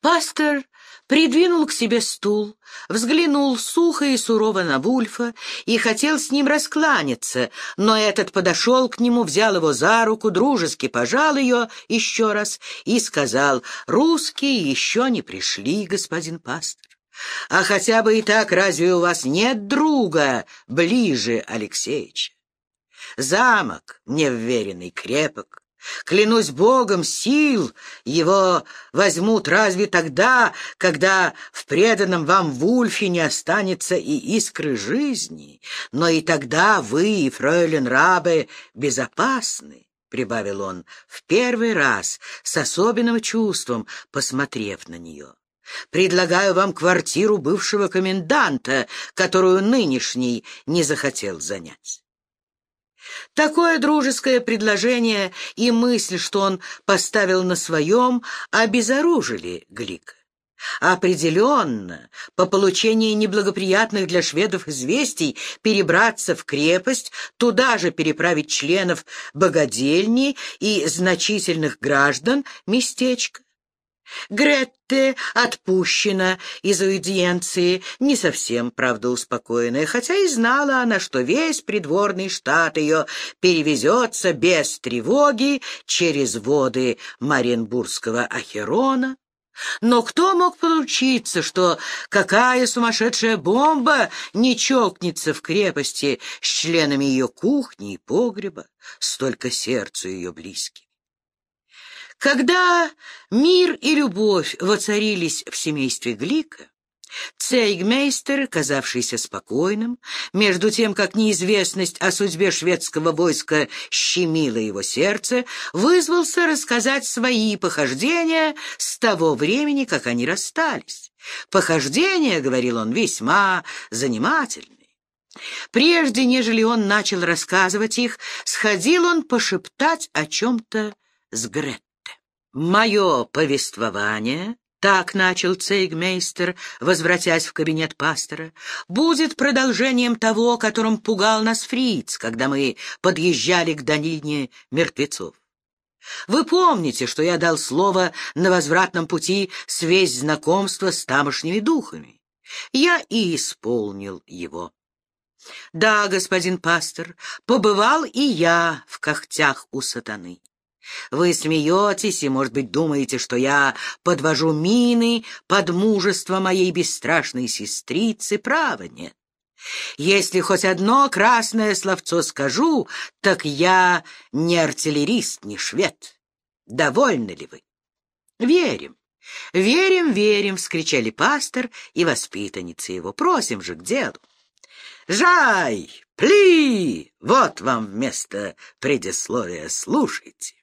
Пастор придвинул к себе стул, взглянул сухо и сурово на Вульфа и хотел с ним раскланяться, но этот подошел к нему, взял его за руку, дружески пожал ее еще раз и сказал, «Русские еще не пришли, господин пастор. А хотя бы и так, разве у вас нет друга ближе Алексеевича? Замок мне вверенный крепок, Клянусь Богом, сил его возьмут разве тогда, когда в преданном вам Вульфе не останется и искры жизни, но и тогда вы и фройлен Рабе безопасны, — прибавил он в первый раз с особенным чувством, посмотрев на нее. Предлагаю вам квартиру бывшего коменданта, которую нынешний не захотел занять. Такое дружеское предложение и мысль, что он поставил на своем, обезоружили Глика. Определенно, по получении неблагоприятных для шведов известий перебраться в крепость, туда же переправить членов богадельни и значительных граждан местечко, Гретте отпущена из аудиенции, не совсем, правда, успокоенная, хотя и знала она, что весь придворный штат ее перевезется без тревоги через воды Маренбургского Ахерона. Но кто мог поручиться, что какая сумасшедшая бомба не чокнется в крепости с членами ее кухни и погреба, столько сердцу ее близких? Когда мир и любовь воцарились в семействе Глика, Цейгмейстер, казавшийся спокойным, между тем, как неизвестность о судьбе шведского войска щемила его сердце, вызвался рассказать свои похождения с того времени, как они расстались. Похождения, — говорил он, — весьма занимательные. Прежде, нежели он начал рассказывать их, сходил он пошептать о чем-то с Грет. «Мое повествование...» Так начал цейгмейстер, возвратясь в кабинет пастора. «Будет продолжением того, которым пугал нас фриц, когда мы подъезжали к долине мертвецов. Вы помните, что я дал слово на возвратном пути свесть знакомства с тамошними духами. Я и исполнил его. Да, господин пастор, побывал и я в когтях у сатаны. Вы смеетесь и, может быть, думаете, что я подвожу мины под мужество моей бесстрашной сестрицы. Право нет. Если хоть одно красное словцо скажу, так я не артиллерист, не швед. Довольны ли вы? Верим. «Верим, верим!» — вскричали пастор и воспитанницы его. «Просим же к делу!» «Жай! Пли! Вот вам вместо предисловия слушайте!»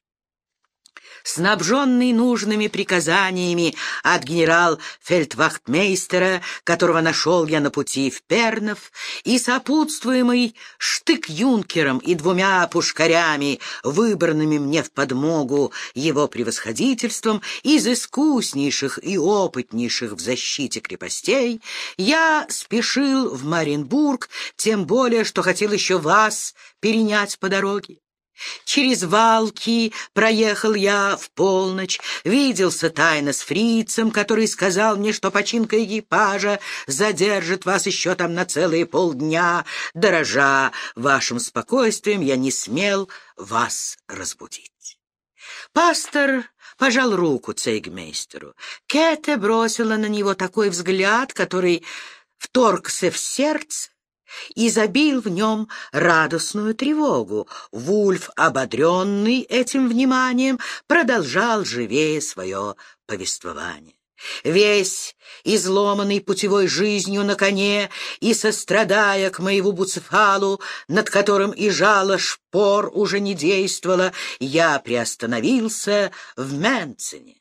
Снабженный нужными приказаниями от генерал-фельдвахтмейстера, которого нашел я на пути в Пернов, и сопутствуемый штык-юнкером и двумя пушкарями, выбранными мне в подмогу его превосходительством, из искуснейших и опытнейших в защите крепостей, я спешил в Маринбург, тем более, что хотел еще вас перенять по дороге. Через Валки проехал я в полночь, виделся тайно с фрицем, который сказал мне, что починка экипажа задержит вас еще там на целые полдня. Дорожа вашим спокойствием, я не смел вас разбудить. Пастор пожал руку цейгмейстеру. Кэте бросила на него такой взгляд, который вторгся в сердце, и забил в нем радостную тревогу. Вульф, ободренный этим вниманием, продолжал живее свое повествование. Весь изломанный путевой жизнью на коне и сострадая к моему Буцефалу, над которым и жало шпор уже не действовало, я приостановился в Менцине.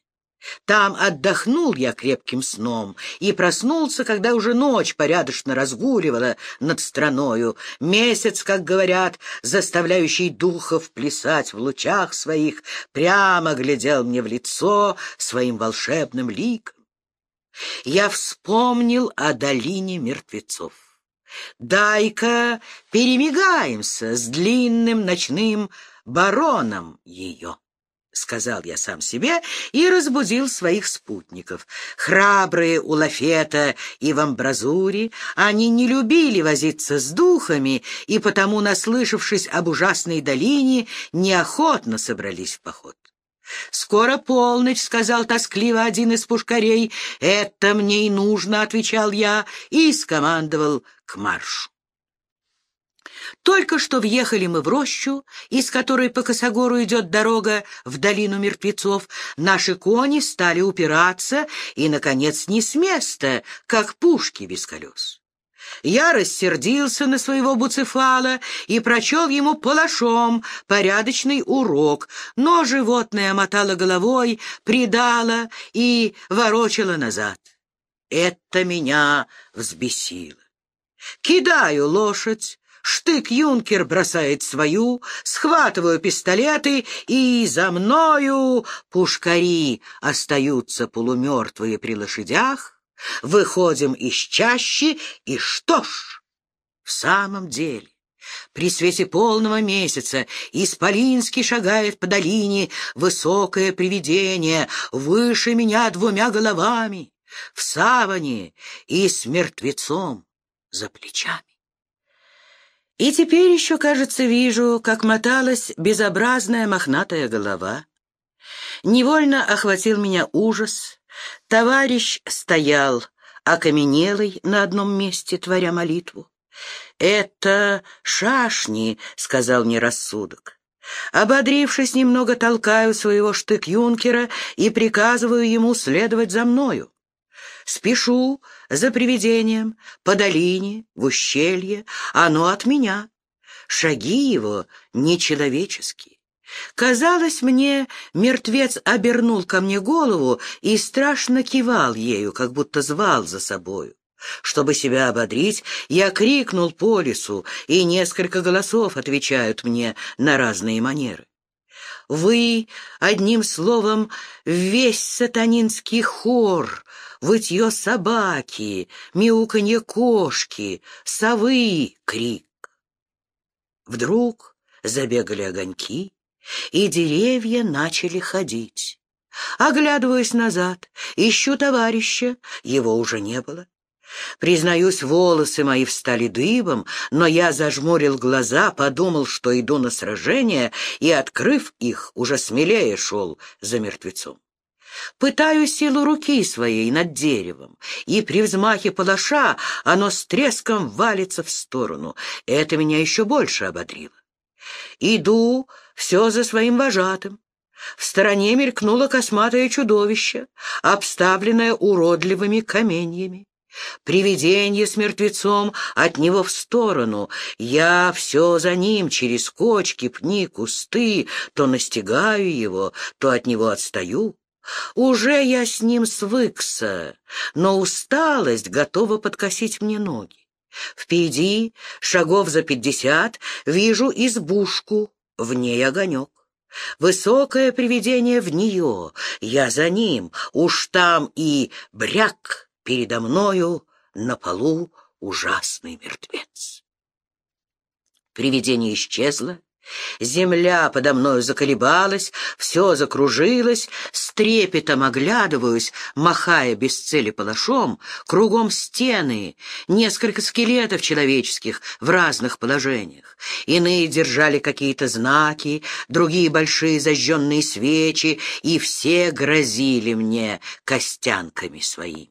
Там отдохнул я крепким сном и проснулся, когда уже ночь порядочно разгуливала над страною. Месяц, как говорят, заставляющий духов плясать в лучах своих, прямо глядел мне в лицо своим волшебным ликом. Я вспомнил о долине мертвецов. Дай-ка перемигаемся с длинным ночным бароном ее. — сказал я сам себе и разбудил своих спутников. Храбрые у Лафета и в амбразуре, они не любили возиться с духами, и потому, наслышавшись об ужасной долине, неохотно собрались в поход. «Скоро полночь», — сказал тоскливо один из пушкарей. «Это мне и нужно», — отвечал я и скомандовал к маршу. Только что въехали мы в рощу, из которой по косогору идет дорога в долину мертвецов. Наши кони стали упираться и, наконец, не с места, как пушки без колес. Я рассердился на своего буцефала и прочел ему палашом порядочный урок, но животное мотало головой, предало и ворочало назад. Это меня взбесило. Кидаю лошадь, Штык-юнкер бросает свою, схватываю пистолеты, и за мною пушкари остаются полумертвые при лошадях. Выходим из чащи, и что ж, в самом деле... При свете полного месяца Исполинский шагает по долине, высокое привидение, выше меня двумя головами, в саване и с мертвецом за плечами. И теперь еще, кажется, вижу, как моталась безобразная мохнатая голова. Невольно охватил меня ужас. Товарищ стоял, окаменелый на одном месте, творя молитву. «Это шашни», — сказал мне рассудок. Ободрившись, немного толкаю своего штык-юнкера и приказываю ему следовать за мною. Спешу за привидением по долине, в ущелье, оно от меня. Шаги его нечеловеческие. Казалось мне, мертвец обернул ко мне голову и страшно кивал ею, как будто звал за собою. Чтобы себя ободрить, я крикнул по лесу, и несколько голосов отвечают мне на разные манеры. Вы, одним словом, весь сатанинский хор, вытье собаки, мяуканье кошки, совы крик. Вдруг забегали огоньки, и деревья начали ходить. Оглядываясь назад, ищу товарища, его уже не было. Признаюсь, волосы мои встали дыбом, но я зажмурил глаза, подумал, что иду на сражение, и, открыв их, уже смелее шел за мертвецом. Пытаю силу руки своей над деревом, и при взмахе палаша оно с треском валится в сторону. Это меня еще больше ободрило. Иду все за своим вожатым. В стороне мелькнуло косматое чудовище, обставленное уродливыми каменьями. Привидение с мертвецом от него в сторону. Я все за ним, через кочки, пни, кусты, то настигаю его, то от него отстаю. Уже я с ним свыкся, но усталость готова подкосить мне ноги. Впереди, шагов за пятьдесят, вижу избушку, в ней огонек. Высокое привидение в нее, я за ним, уж там и бряк передо мною на полу ужасный мертвец. Привидение исчезло, Земля подо мною заколебалась, все закружилось, с трепетом оглядываюсь, махая без цели палашом, кругом стены, несколько скелетов человеческих в разных положениях. Иные держали какие-то знаки, другие большие зажженные свечи, и все грозили мне костянками своими.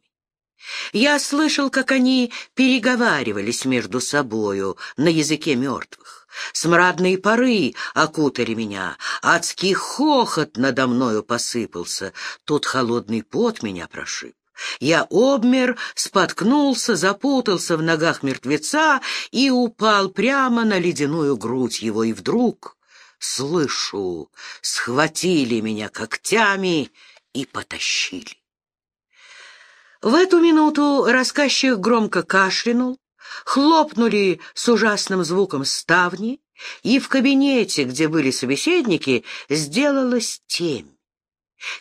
Я слышал, как они переговаривались между собою на языке мертвых. Смрадные поры окутали меня, адский хохот надо мною посыпался, тут холодный пот меня прошиб. Я обмер, споткнулся, запутался в ногах мертвеца и упал прямо на ледяную грудь его, и вдруг, слышу, схватили меня когтями и потащили. В эту минуту рассказчик громко кашлянул, Хлопнули с ужасным звуком ставни, и в кабинете, где были собеседники, сделалась темь.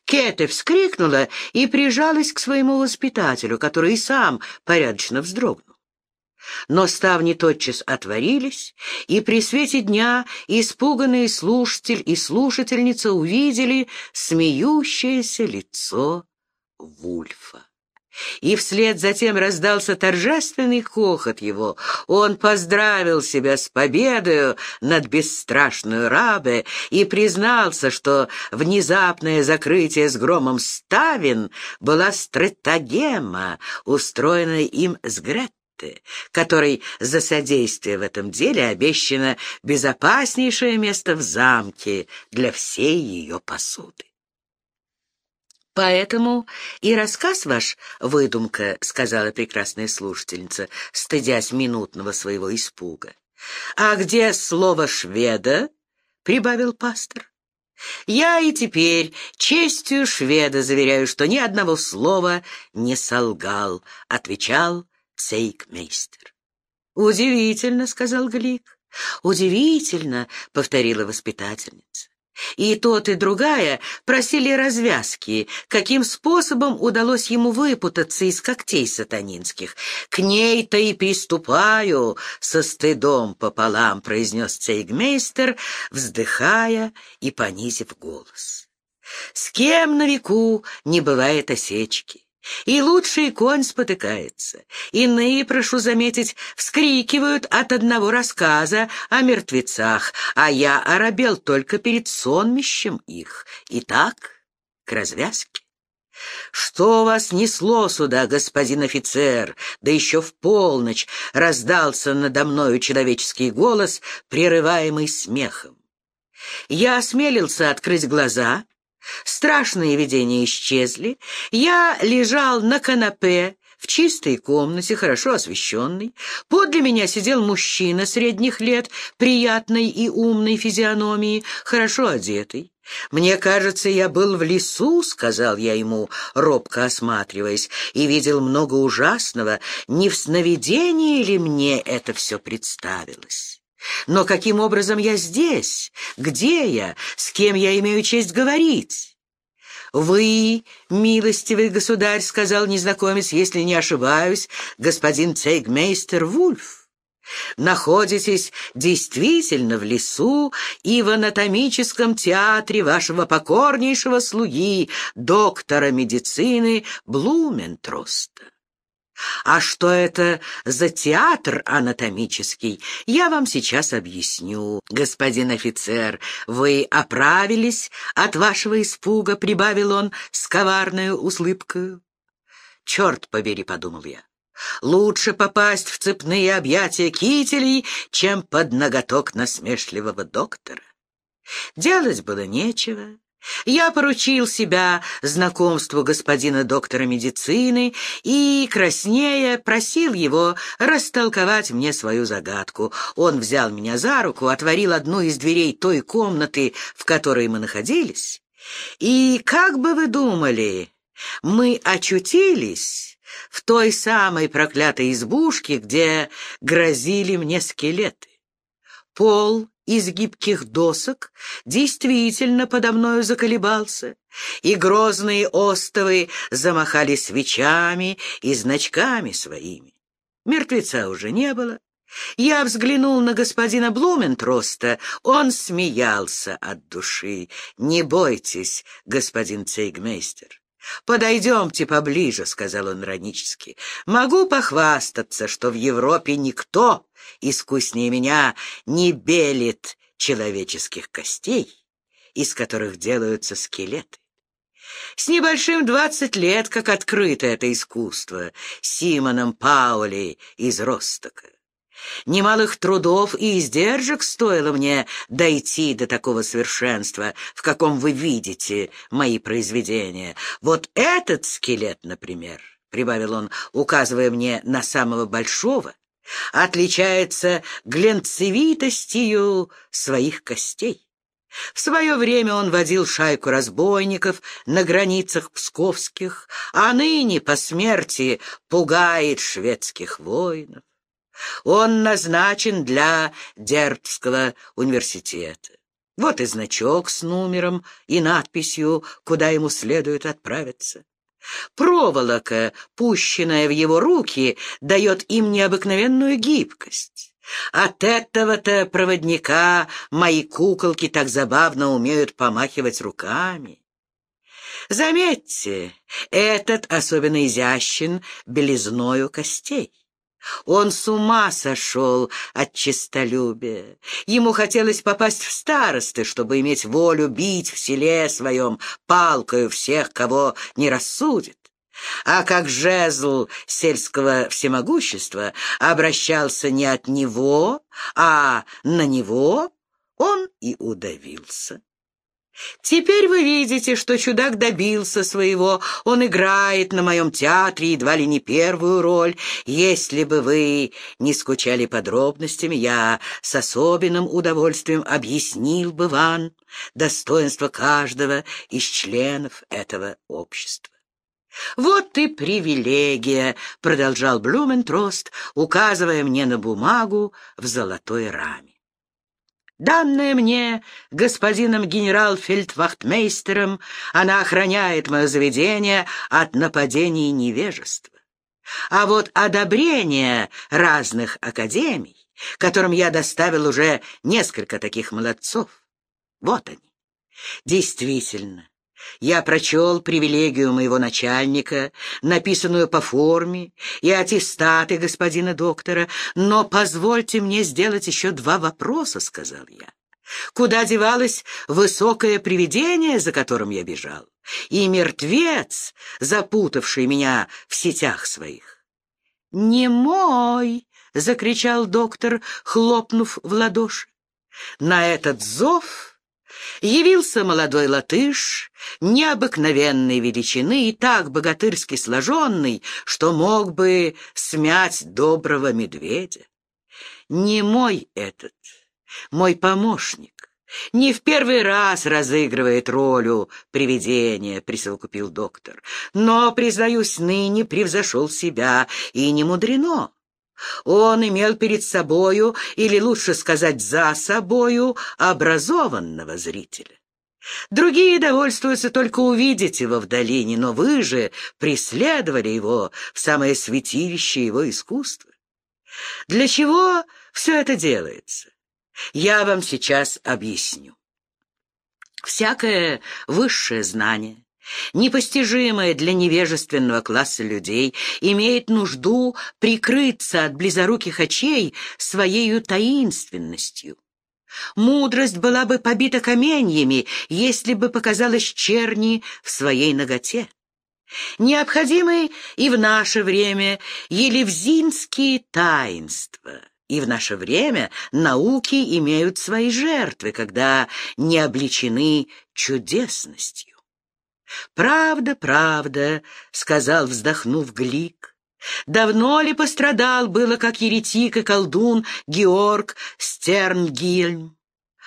Кете вскрикнула и прижалась к своему воспитателю, который и сам порядочно вздрогнул. но ставни тотчас отворились, и при свете дня испуганный слушатель и слушательница увидели смеющееся лицо Вульфа. И вслед затем раздался торжественный хохот его. Он поздравил себя с победою над бесстрашную рабе и признался, что внезапное закрытие с громом ставин была стратагема, устроенная им с Грет которой за содействие в этом деле обещано безопаснейшее место в замке для всей ее посуды. «Поэтому и рассказ ваш — выдумка», — сказала прекрасная слушательница, стыдясь минутного своего испуга. «А где слово «шведа»?» — прибавил пастор. «Я и теперь честью шведа заверяю, что ни одного слова не солгал», — отвечал цейкмейстер. «Удивительно», — сказал Глик. «Удивительно», — повторила воспитательница. И тот, и другая просили развязки, каким способом удалось ему выпутаться из когтей сатанинских. «К ней-то и приступаю со стыдом пополам», — произнес цейгмейстер, вздыхая и понизив голос. «С кем на веку не бывает осечки?» И лучший конь спотыкается. Иные, прошу заметить, вскрикивают от одного рассказа о мертвецах, а я оробел только перед сонмищем их. Итак, к развязке. «Что вас несло сюда, господин офицер?» Да еще в полночь раздался надо мною человеческий голос, прерываемый смехом. Я осмелился открыть глаза — Страшные видения исчезли. Я лежал на канапе в чистой комнате, хорошо освещенной. Подле меня сидел мужчина средних лет, приятной и умной физиономии, хорошо одетый. «Мне кажется, я был в лесу», — сказал я ему, робко осматриваясь, и видел много ужасного. Не в сновидении ли мне это все представилось? Но каким образом я здесь? Где я? С кем я имею честь говорить? «Вы, милостивый государь, — сказал незнакомец, — если не ошибаюсь, господин цейгмейстер Вульф, находитесь действительно в лесу и в анатомическом театре вашего покорнейшего слуги, доктора медицины Блументроста. А что это за театр анатомический, я вам сейчас объясню. Господин офицер, вы оправились от вашего испуга, прибавил он с коварной услыбкой. Черт побери, подумал я. Лучше попасть в цепные объятия кителей, чем под ноготок насмешливого доктора. Делать было нечего. Я поручил себя знакомству господина доктора медицины и, краснея, просил его растолковать мне свою загадку. Он взял меня за руку, отворил одну из дверей той комнаты, в которой мы находились. И, как бы вы думали, мы очутились в той самой проклятой избушке, где грозили мне скелеты. Пол из гибких досок действительно подо мною заколебался, и грозные остовы замахали свечами и значками своими. Мертвеца уже не было. Я взглянул на господина Блументроста, он смеялся от души. «Не бойтесь, господин цейгмейстер, «Подойдемте поближе», — сказал он иронически. «Могу похвастаться, что в Европе никто искуснее меня не белит человеческих костей, из которых делаются скелеты. С небольшим двадцать лет, как открыто это искусство, Симоном Паули из Ростока. Немалых трудов и издержек стоило мне дойти до такого совершенства, в каком вы видите мои произведения. Вот этот скелет, например, — прибавил он, указывая мне на самого большого, — отличается глянцевитостью своих костей. В свое время он водил шайку разбойников на границах псковских, а ныне по смерти пугает шведских воинов. Он назначен для Дербского университета. Вот и значок с номером и надписью, куда ему следует отправиться. Проволока, пущенная в его руки, дает им необыкновенную гибкость. От этого-то проводника мои куколки так забавно умеют помахивать руками. Заметьте, этот особенно изящен белизною костей. Он с ума сошел от честолюбия. Ему хотелось попасть в старосты, чтобы иметь волю бить в селе своем палкою всех, кого не рассудит. А как жезл сельского всемогущества обращался не от него, а на него, он и удавился. Теперь вы видите, что чудак добился своего. Он играет на моем театре едва ли не первую роль. Если бы вы не скучали подробностями, я с особенным удовольствием объяснил бы вам достоинство каждого из членов этого общества. «Вот и привилегия», — продолжал Блументрост, указывая мне на бумагу в золотой раме данная мне господином генерал-фельдвахтмейстером, она охраняет мое заведение от нападений невежества. А вот одобрение разных академий, которым я доставил уже несколько таких молодцов, вот они. Действительно, я прочел привилегию моего начальника, написанную по форме, и аттестаты господина доктора, но позвольте мне сделать еще два вопроса, — сказал я. Куда девалось высокое привидение, за которым я бежал, и мертвец, запутавший меня в сетях своих? — Не мой! — закричал доктор, хлопнув в ладоши. На этот зов явился молодой латыш, необыкновенной величины и так богатырски сложенный, что мог бы смять доброго медведя. Не мой этот, мой помощник. «Не в первый раз разыгрывает роль привидения», — присовокупил доктор. «Но, признаюсь, ныне превзошел себя, и не мудрено. Он имел перед собою, или лучше сказать за собою, образованного зрителя. Другие довольствуются только увидеть его в долине, но вы же преследовали его в самое святилище его искусства. Для чего все это делается? Я вам сейчас объясню. Всякое высшее знание непостижимое для невежественного класса людей, имеет нужду прикрыться от близоруких очей своею таинственностью. Мудрость была бы побита каменьями, если бы показалась черни в своей ноготе. Необходимы и в наше время елевзинские таинства. И в наше время науки имеют свои жертвы, когда не обличены чудесностью. «Правда, правда», — сказал, вздохнув Глик. «Давно ли пострадал было, как еретик и колдун Георг Стернгильм?»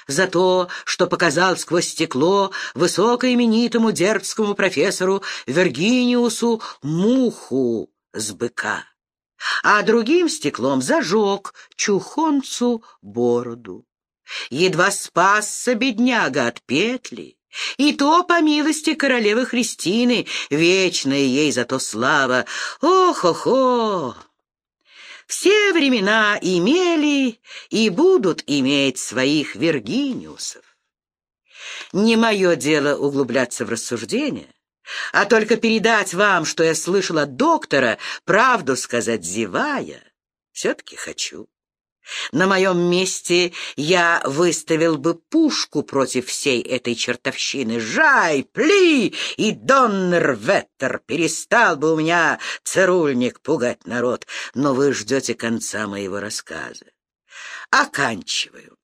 за то, что показал сквозь стекло высокоименитому дербскому профессору Вергиниусу муху с быка, а другим стеклом зажег чухонцу бороду. Едва спасся бедняга от петли, и то по милости королевы Христины, вечная ей зато слава. Ох-охо! Все времена имели и будут иметь своих Виргиниусов. Не мое дело углубляться в рассуждения, а только передать вам, что я слышал от доктора, правду сказать зевая, все-таки хочу. На моем месте я выставил бы пушку против всей этой чертовщины. Жай, пли и доннерветтер. Перестал бы у меня цирульник пугать народ. Но вы ждете конца моего рассказа. Оканчиваю.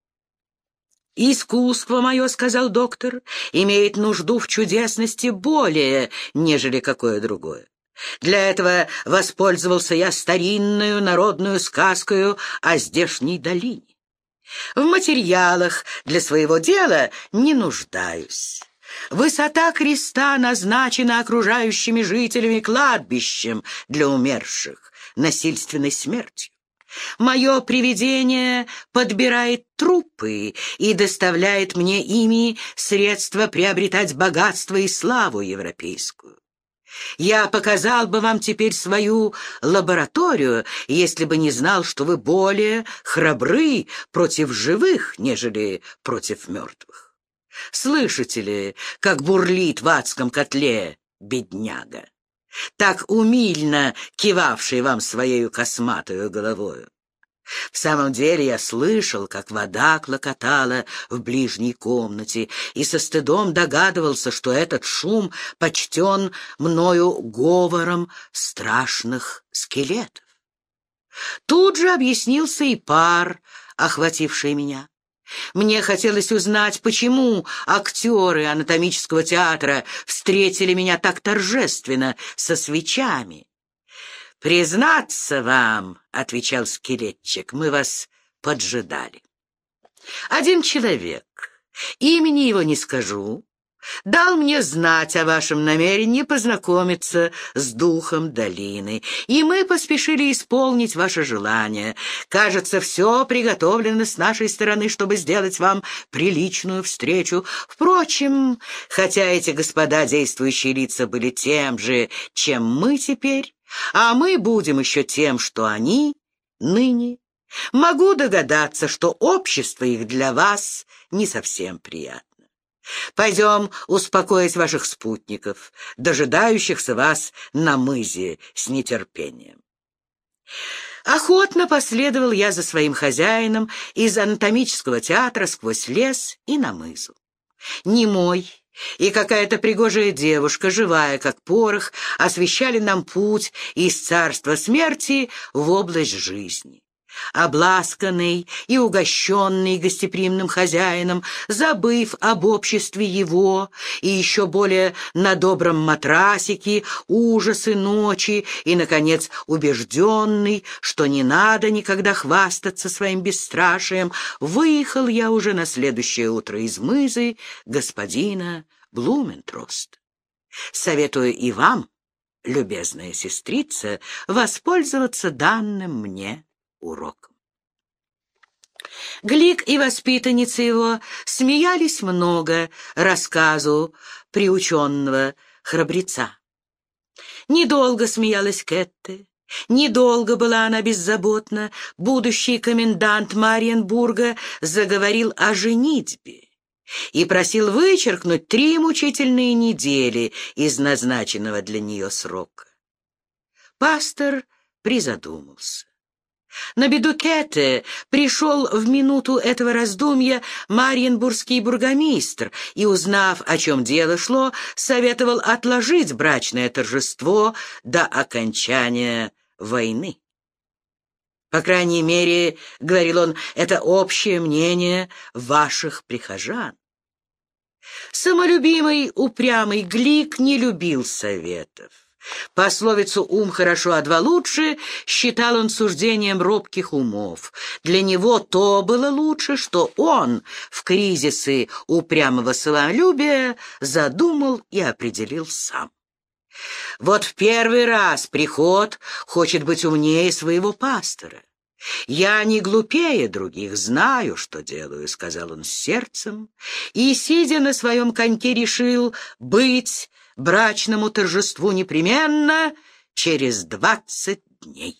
«Искусство мое, — сказал доктор, — имеет нужду в чудесности более, нежели какое другое. Для этого воспользовался я старинную народную сказкою о здешней долине. В материалах для своего дела не нуждаюсь. Высота креста назначена окружающими жителями кладбищем для умерших насильственной смертью. Мое привидение подбирает трупы и доставляет мне ими средства приобретать богатство и славу европейскую. Я показал бы вам теперь свою лабораторию, если бы не знал, что вы более храбры против живых, нежели против мертвых. Слышите ли, как бурлит в адском котле бедняга, так умильно кивавший вам своею косматую головою? В самом деле я слышал, как вода клокотала в ближней комнате, и со стыдом догадывался, что этот шум почтен мною говором страшных скелетов. Тут же объяснился и пар, охвативший меня. Мне хотелось узнать, почему актеры анатомического театра встретили меня так торжественно, со свечами. «Признаться вам, — отвечал скелетчик, — мы вас поджидали. Один человек, имени его не скажу, дал мне знать о вашем намерении познакомиться с духом долины, и мы поспешили исполнить ваше желание. Кажется, все приготовлено с нашей стороны, чтобы сделать вам приличную встречу. Впрочем, хотя эти господа действующие лица были тем же, чем мы теперь, а мы будем еще тем, что они ныне. Могу догадаться, что общество их для вас не совсем приятно. Пойдем успокоить ваших спутников, дожидающихся вас на мызе с нетерпением. Охотно последовал я за своим хозяином из анатомического театра сквозь лес и на мызу. Немой и какая-то пригожая девушка, живая как порох, освещали нам путь из царства смерти в область жизни обласканный и угощенный гостеприимным хозяином, забыв об обществе его и еще более на добром матрасике, ужасы ночи и, наконец, убежденный, что не надо никогда хвастаться своим бесстрашием, выехал я уже на следующее утро из мызы господина Блументрост. Советую и вам, любезная сестрица, воспользоваться данным мне уроком. Глик и воспитанницы его смеялись много рассказу приученного храбреца. Недолго смеялась Кетте, недолго была она беззаботна. Будущий комендант Мариенбурга заговорил о женитьбе и просил вычеркнуть три мучительные недели из назначенного для нее срока. Пастор призадумался. На беду Кэте пришел в минуту этого раздумья Мариенбургский бургомистр и, узнав, о чем дело шло, советовал отложить брачное торжество до окончания войны. По крайней мере, — говорил он, — это общее мнение ваших прихожан. Самолюбимый упрямый Глик не любил советов. Пословицу «ум хорошо, а два лучше» считал он суждением робких умов. Для него то было лучше, что он в кризисы упрямого самолюбия задумал и определил сам. Вот в первый раз приход хочет быть умнее своего пастора. «Я не глупее других, знаю, что делаю», — сказал он с сердцем, и, сидя на своем коньке, решил быть брачному торжеству непременно через двадцать дней.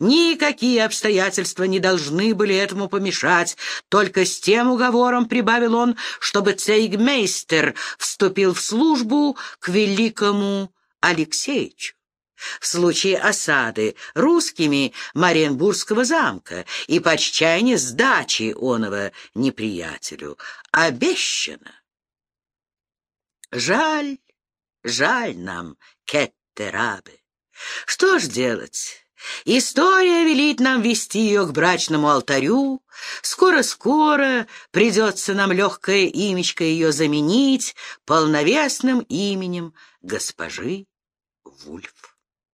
Никакие обстоятельства не должны были этому помешать, только с тем уговором, прибавил он, чтобы цейгмейстер вступил в службу к великому Алексеевичу в случае осады русскими Мариенбургского замка и по чаяния сдачи оного неприятелю. Обещано. Жаль, жаль нам, Кеттерабе. Что ж делать? История велит нам вести ее к брачному алтарю. Скоро-скоро придется нам легкое имечко ее заменить полновесным именем госпожи Вульф.